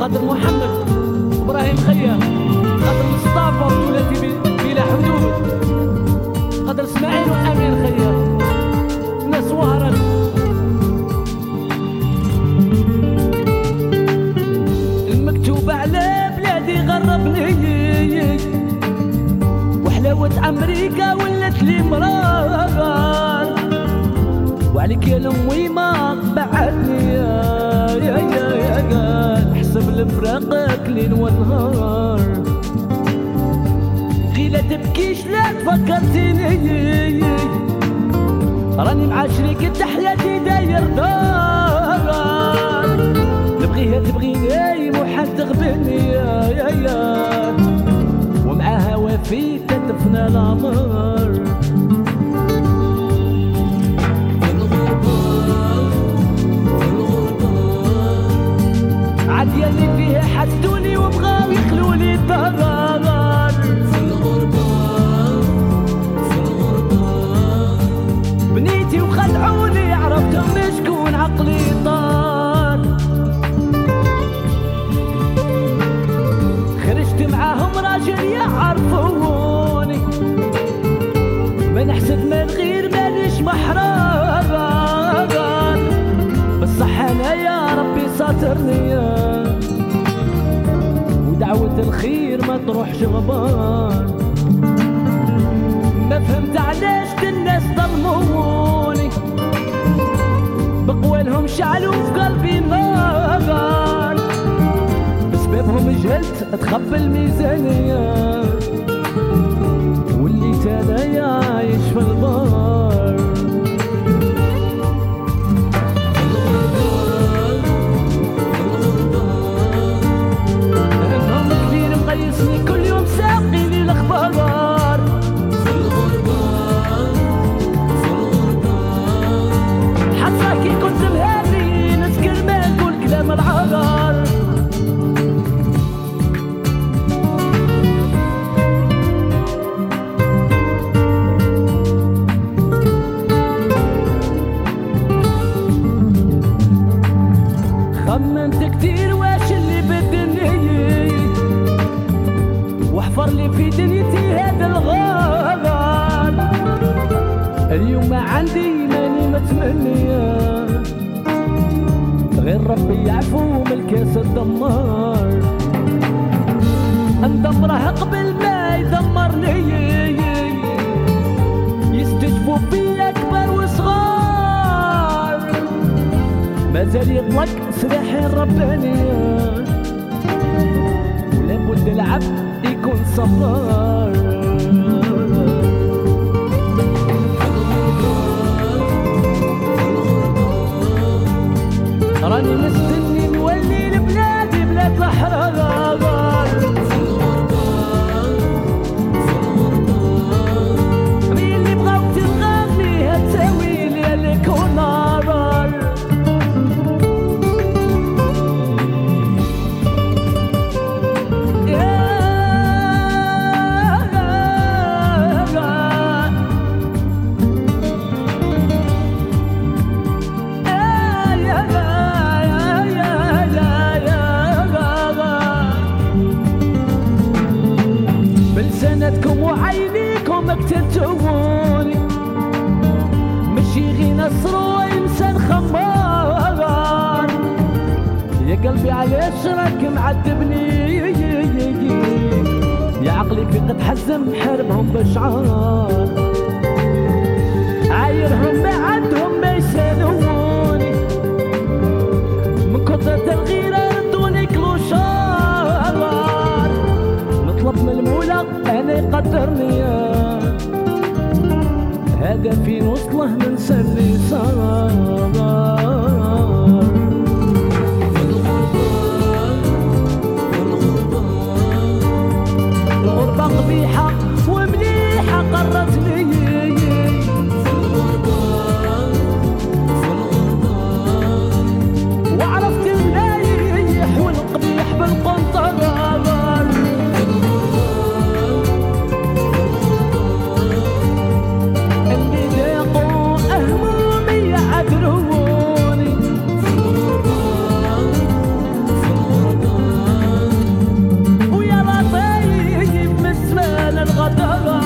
خاطر محمد إبراهيم خيام خاطر مصطفى وولادي بلا حدود. خاطر إسماعيل وامين خيام ناس وهران. المكتوب على بلادي غربني. وحلاوة أمريكا ولات لي مرار وعليك يا لمي ما بعدني يا يا يا يا قال حسب الفراقك ليل ونهار. غي لا تبكيش لا تفكرتيني. راني مع شريكة حياتي داير دار تبغيها تبغيني محال تغبني يا يا يا. ومعاها وفي تدفنا العمر. عاد فيها حسدوني وبغاو يخلوني الدار في الغربة في الغربة بنيتي وخدعوني عرفتهم شكون عقلي طار. خرجت معاهم راجل يعرفوني. من حسد من غير ماليش محرار بصح أنا يا ربي ساترني. ودعوة الخير ما تروحش غبار. ما فهمت علاش الناس ظلموني. بقوالهم شعلوا في قلبي نار بسببهم جهلت اتخبى الميزانية متمنية غير ربي يعفو من الكاس الدمار ندمره قبل ما يدمرني يستجفوا في أكبر وصغار. مازال يطلق سلاحي الربانية ولا بد العبد يكون صبار. ならにめす على يسرك معذبني يا عقلي فيك تحزم حربهم بشعار. عايرهم ما عندهم ما يسالوني من كثرة الغيرة ردوني كلوشار. نطلب من المولى أنا يقدرني هذا فين وصله من سني صار قبيحة ومليحة قرتني. i don't know